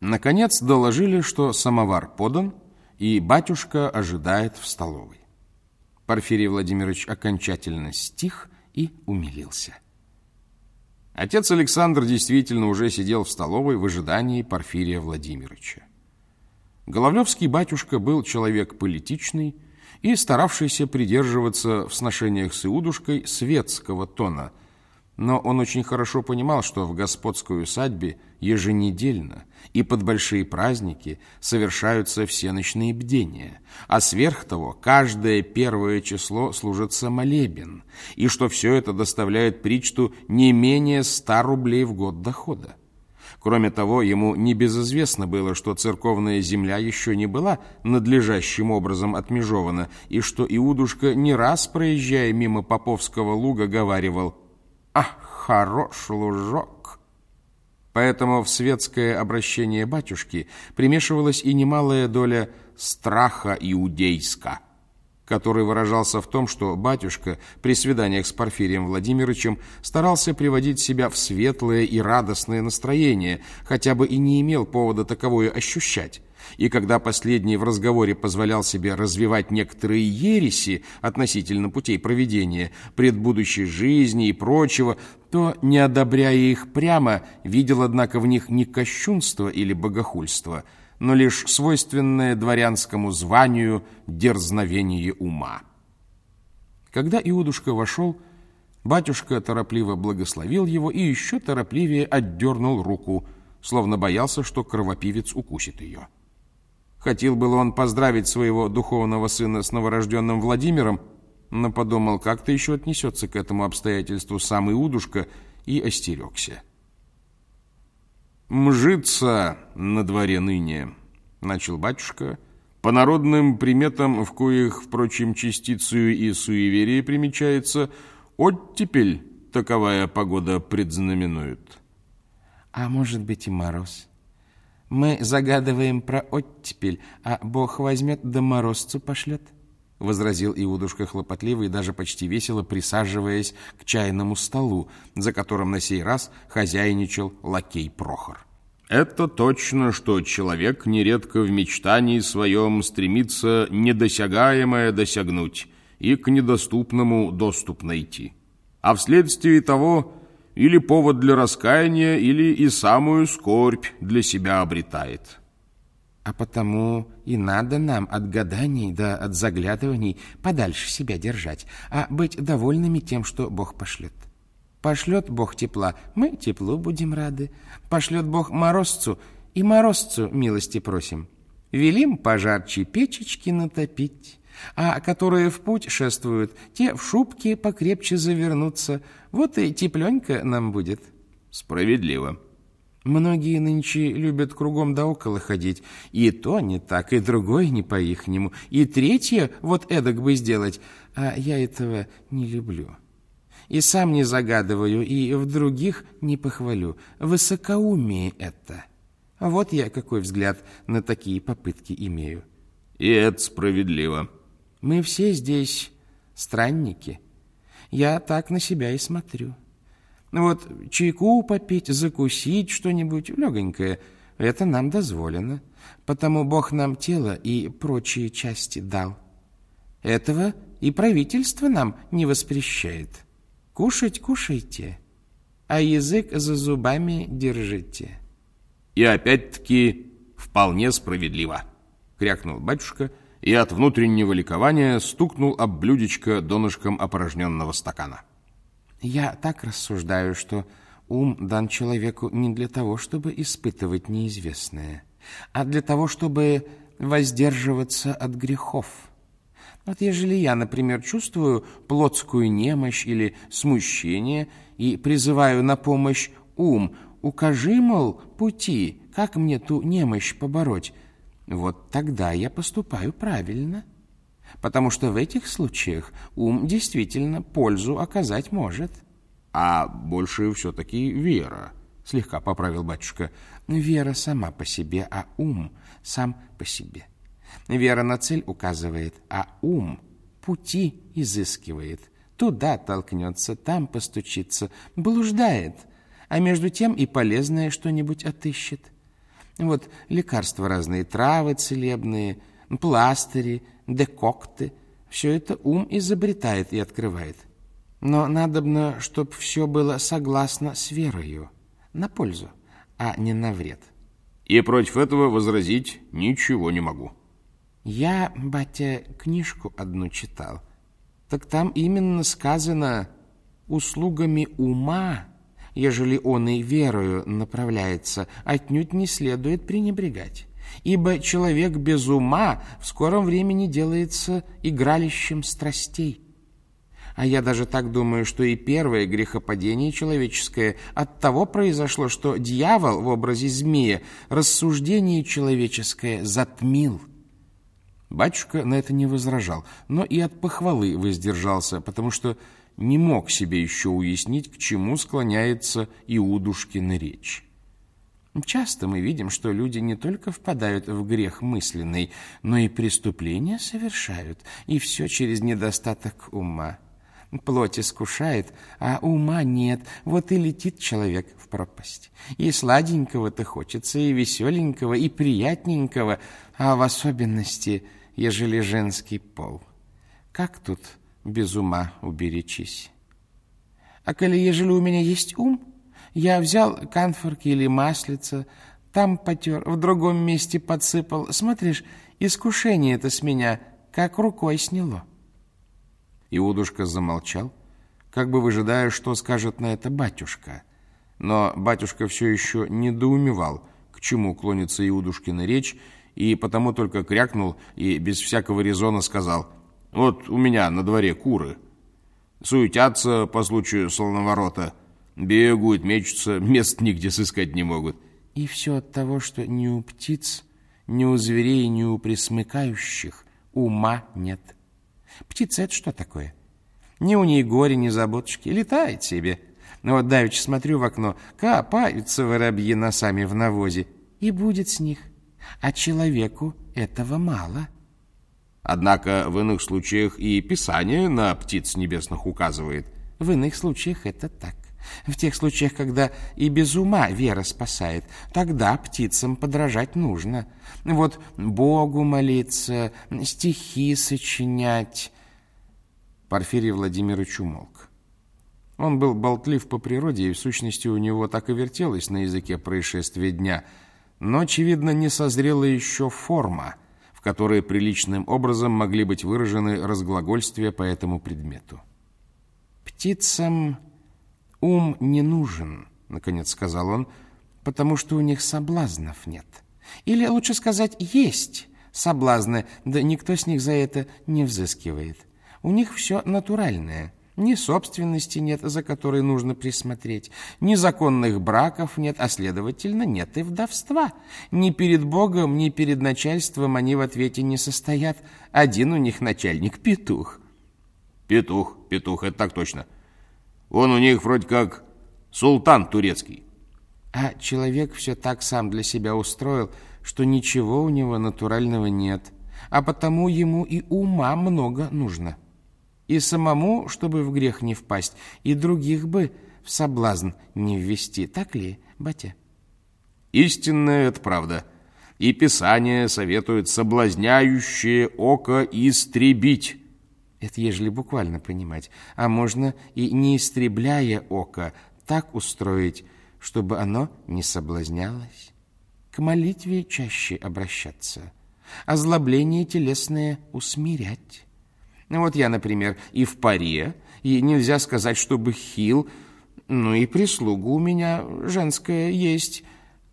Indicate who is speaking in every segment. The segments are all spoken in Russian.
Speaker 1: Наконец доложили, что самовар подан, и батюшка ожидает в столовой. Порфирий Владимирович окончательно стих и умилился. Отец Александр действительно уже сидел в столовой в ожидании Порфирия Владимировича. Головлевский батюшка был человек политичный и старавшийся придерживаться в сношениях с Иудушкой светского тона – но он очень хорошо понимал, что в господской усадьбе еженедельно и под большие праздники совершаются всеночные бдения, а сверх того каждое первое число служится молебен, и что все это доставляет причту не менее ста рублей в год дохода. Кроме того, ему небезызвестно было, что церковная земля еще не была надлежащим образом отмежована, и что Иудушка не раз, проезжая мимо Поповского луга, говаривал – Ах, хорош лужок! Поэтому в светское обращение батюшки примешивалась и немалая доля страха иудейска, который выражался в том, что батюшка при свиданиях с Порфирием Владимировичем старался приводить себя в светлое и радостное настроение, хотя бы и не имел повода таковое ощущать. И когда последний в разговоре позволял себе развивать некоторые ереси относительно путей проведения, предбудущей жизни и прочего, то, не одобряя их прямо, видел, однако, в них не кощунство или богохульство, но лишь свойственное дворянскому званию дерзновение ума. Когда Иудушка вошел, батюшка торопливо благословил его и еще торопливее отдернул руку, словно боялся, что кровопивец укусит ее. Хотел было он поздравить своего духовного сына с новорожденным Владимиром, но подумал, как-то еще отнесется к этому обстоятельству сам Иудушка, и остерегся. «Мжится на дворе ныне», — начал батюшка, «по народным приметам, в коих, впрочем, частицию и суеверие примечается, оттепель таковая погода предзнаменует».
Speaker 2: «А может быть и мороз», мы загадываем про оттепель, а Бог возьмет да морозцу пошлет, — возразил Иудушка хлопотливо и даже почти весело присаживаясь к чайному столу, за которым на сей раз хозяйничал лакей Прохор.
Speaker 1: Это точно, что человек нередко в мечтании своем стремится недосягаемое досягнуть и к недоступному доступ найти. А вследствие того или повод для раскаяния, или и самую скорбь для себя обретает.
Speaker 2: А потому и надо нам от гаданий да от заглядываний подальше себя держать, а быть довольными тем, что Бог пошлет. Пошлет Бог тепла, мы теплу будем рады. Пошлет Бог морозцу, и морозцу милости просим. Велим пожарче печечки натопить, а которые в путь шествуют, те в шубки покрепче завернутся. Вот и тепленько нам будет.
Speaker 1: Справедливо.
Speaker 2: Многие нынче любят кругом да около ходить. И то не так, и другое не по-ихнему. И третье вот эдак бы сделать. А я этого не люблю. И сам не загадываю, и в других не похвалю. Высокоумие это. Вот я какой взгляд на такие попытки имею.
Speaker 1: И это справедливо.
Speaker 2: Мы все здесь странники. Я так на себя и смотрю. Вот чайку попить, закусить что-нибудь легонькое, это нам дозволено, потому Бог нам тело и прочие части дал. Этого и правительство нам не воспрещает. Кушать кушайте, а язык за зубами держите.
Speaker 1: И опять-таки вполне справедливо, крякнул батюшка, — и от внутреннего ликования стукнул об блюдечко донышком опорожненного стакана.
Speaker 2: «Я так рассуждаю, что ум дан человеку не для того, чтобы испытывать неизвестное, а для того, чтобы воздерживаться от грехов. Вот ежели я, например, чувствую плотскую немощь или смущение и призываю на помощь ум, укажи, мол, пути, как мне ту немощь побороть, вот тогда я поступаю правильно. Потому что в этих случаях ум действительно пользу оказать может.
Speaker 1: А больше все-таки вера, слегка поправил батюшка.
Speaker 2: Вера сама по себе, а ум сам по себе. Вера на цель указывает, а ум пути изыскивает. Туда толкнется, там постучится, блуждает, а между тем и полезное что-нибудь отыщет. Вот лекарства разные, травы целебные, пластыри, декокты. Все это ум изобретает и открывает. Но надобно, чтоб все было согласно с верою, на пользу, а не на вред.
Speaker 1: И против этого возразить ничего не могу.
Speaker 2: Я, батя, книжку одну читал. Так там именно сказано «услугами ума» ежели он и верою направляется, отнюдь не следует пренебрегать. Ибо человек без ума в скором времени делается игралищем страстей. А я даже так думаю, что и первое грехопадение человеческое от того произошло, что дьявол в образе змея рассуждение человеческое затмил. Батюшка на это не возражал, но и от похвалы воздержался, потому что не мог себе еще уяснить, к чему склоняется Иудушкина речь. Часто мы видим, что люди не только впадают в грех мысленный, но и преступления совершают, и все через недостаток ума. Плоть искушает, а ума нет, вот и летит человек в пропасть. И сладенького-то хочется, и веселенького, и приятненького, а в особенности, ежели женский пол. Как тут без ума уберечись. А коли ежели у меня есть ум, я взял канфорки или маслица, там потер, в другом месте подсыпал. Смотришь, искушение это с меня как рукой сняло.
Speaker 1: Иудушка замолчал, как бы выжидая, что скажет на это батюшка. Но батюшка все еще недоумевал, к чему клонится Иудушкина речь, и потому только крякнул и без всякого резона сказал — вот у меня на дворе куры. Суетятся по случаю солоноворота. Бегают, мечутся, мест нигде сыскать не могут.
Speaker 2: И все от того, что ни у птиц, ни у зверей, ни у присмыкающих ума нет. Птица — это что такое? Ни у ней горе, ни заботочки. Летает себе. Но вот давеча смотрю в окно, копаются воробьи носами в навозе. И будет с них. А человеку этого мало.
Speaker 1: — Однако в иных случаях и Писание на птиц небесных указывает.
Speaker 2: В иных случаях это так. В тех случаях, когда и без ума вера спасает, тогда птицам подражать нужно. Вот Богу молиться, стихи сочинять.
Speaker 1: Порфирий Владимирович умолк. Он был болтлив по природе, и в сущности у него так и вертелось на языке происшествия дня, но, очевидно, не созрела еще форма — в которой приличным образом могли быть выражены разглагольствия по этому предмету.
Speaker 2: «Птицам ум не нужен», — наконец сказал он, «потому что у них соблазнов нет. Или, лучше сказать, есть соблазны, да никто с них за это не взыскивает. У них все натуральное». Ни собственности нет, за которой нужно присмотреть, ни законных браков нет, а следовательно нет и вдовства. Ни перед Богом, ни перед начальством они в ответе не состоят. Один у них начальник — петух.
Speaker 1: Петух, петух, это так точно. Он у них вроде как султан турецкий.
Speaker 2: А человек все так сам для себя устроил, что ничего у него натурального нет, а потому ему и ума много нужно и самому, чтобы в грех не впасть, и других бы в соблазн не ввести. Так ли, батя?
Speaker 1: Истинная это правда. И Писание советует соблазняющее око истребить.
Speaker 2: Это ежели буквально понимать. А можно и не истребляя око, так устроить, чтобы оно не соблазнялось. К молитве чаще обращаться, озлобление телесное усмирять. Ну, вот я, например, и в паре, и нельзя сказать, чтобы хил, ну и прислуга у меня женская есть,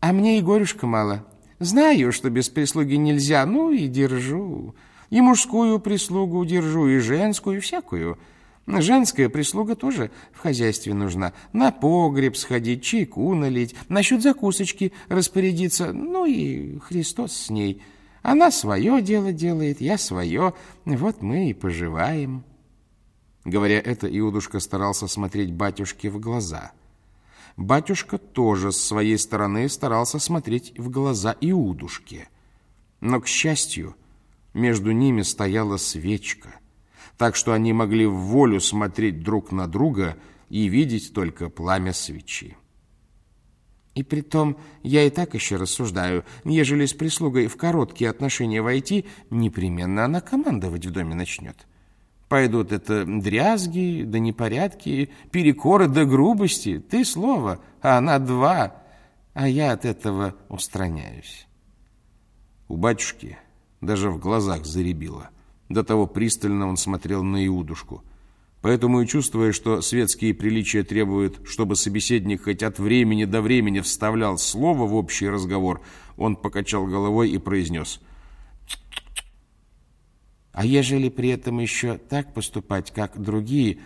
Speaker 2: а мне и горюшка мало. Знаю, что без прислуги нельзя, ну и держу. И мужскую прислугу держу, и женскую, и всякую. Женская прислуга тоже в хозяйстве нужна. На погреб сходить, чайку налить, насчет закусочки распорядиться, ну и Христос с ней – она свое дело делает, я свое. Вот мы и поживаем.
Speaker 1: Говоря это, Иудушка старался смотреть батюшке в глаза. Батюшка тоже с своей стороны старался смотреть в глаза Иудушке. Но, к счастью, между ними стояла свечка, так что они могли в волю смотреть друг на друга и видеть только пламя свечи.
Speaker 2: И притом я и так еще рассуждаю, ежели с прислугой в короткие отношения войти, непременно она командовать в доме начнет. Пойдут это дрязги, да непорядки, перекоры да грубости. Ты слово, а она два, а я от этого устраняюсь.
Speaker 1: У батюшки даже в глазах заребило. До того пристально он смотрел на Иудушку. Поэтому и чувствуя, что светские приличия требуют, чтобы собеседник хоть от времени до времени вставлял слово в общий разговор, он покачал головой и произнес
Speaker 2: «А ежели при этом еще так поступать, как другие,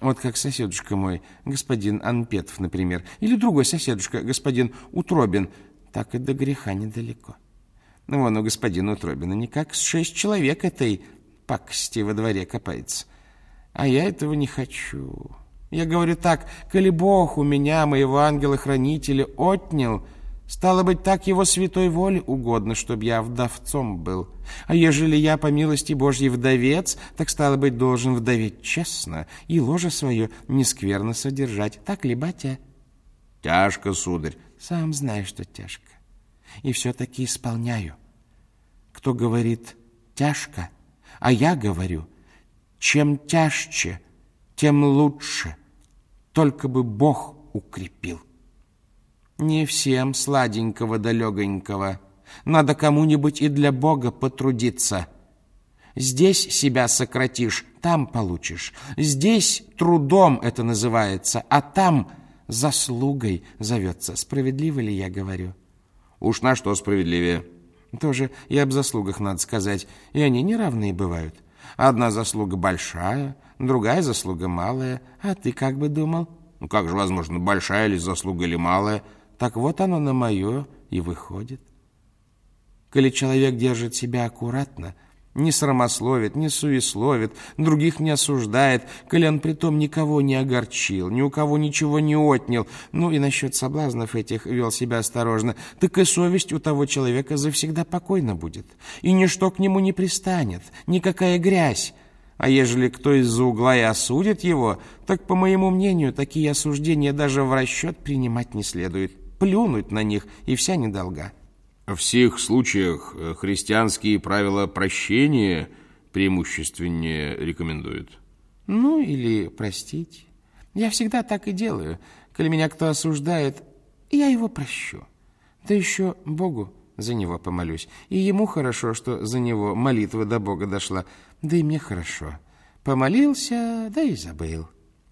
Speaker 2: вот как соседушка мой, господин Анпетов, например, или другой соседушка, господин Утробин, так и до греха недалеко». Ну, вон у господина Утробина никак с шесть человек этой пакости во дворе копается. А я этого не хочу. Я говорю так, коли Бог у меня, моего ангела-хранителя, отнял, стало быть, так его святой воле угодно, чтобы я вдовцом был. А ежели я, по милости Божьей, вдовец, так, стало быть, должен вдоветь честно и ложе свое нескверно содержать. Так ли, батя?
Speaker 1: Тяжко, сударь.
Speaker 2: Сам знаешь, что тяжко и все-таки исполняю. Кто говорит «тяжко», а я говорю «чем тяжче, тем лучше, только бы Бог укрепил». Не всем сладенького да. Надо кому-нибудь и для Бога потрудиться. Здесь себя сократишь, там получишь. Здесь трудом это называется, а там заслугой зовется. Справедливо ли я говорю?»
Speaker 1: Уж на что справедливее.
Speaker 2: Тоже и об заслугах надо сказать. И они неравные бывают. Одна заслуга большая, другая заслуга малая. А ты как бы думал?
Speaker 1: Ну как же возможно, большая ли заслуга или малая?
Speaker 2: Так вот оно на мое и выходит. Коли человек держит себя аккуратно, не срамословит, не суесловит, других не осуждает, коли он притом никого не огорчил, ни у кого ничего не отнял, ну и насчет соблазнов этих вел себя осторожно, так и совесть у того человека завсегда покойна будет, и ничто к нему не пристанет, никакая грязь. А ежели кто из-за угла и осудит его, так, по моему мнению, такие осуждения даже в расчет принимать не следует. Плюнуть на них, и вся недолга.
Speaker 1: В всех случаях э, христианские правила прощения преимущественнее рекомендуют.
Speaker 2: Ну, или простить. Я всегда так и делаю. Коли меня кто осуждает, я его прощу. Да еще Богу за него помолюсь. И ему хорошо, что за него молитва до Бога дошла. Да и мне хорошо. Помолился, да и забыл.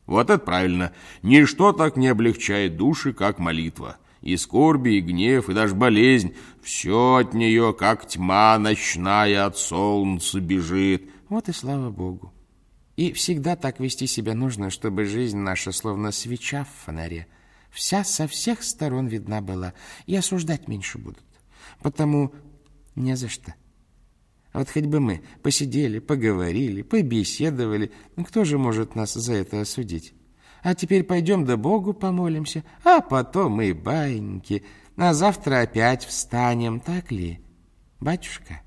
Speaker 1: Вот это правильно. Ничто так не облегчает души, как молитва. И скорби, и гнев, и даже болезнь — все от нее, как тьма ночная от солнца бежит.
Speaker 2: Вот и слава Богу. И всегда так вести себя нужно, чтобы жизнь наша, словно свеча в фонаре, вся со всех сторон видна была, и осуждать меньше будут. Потому не за что. Вот хоть бы мы посидели, поговорили, побеседовали, ну, кто же может нас за это осудить? А теперь пойдем да Богу помолимся, а потом и баиньки. А завтра опять встанем, так ли, батюшка?»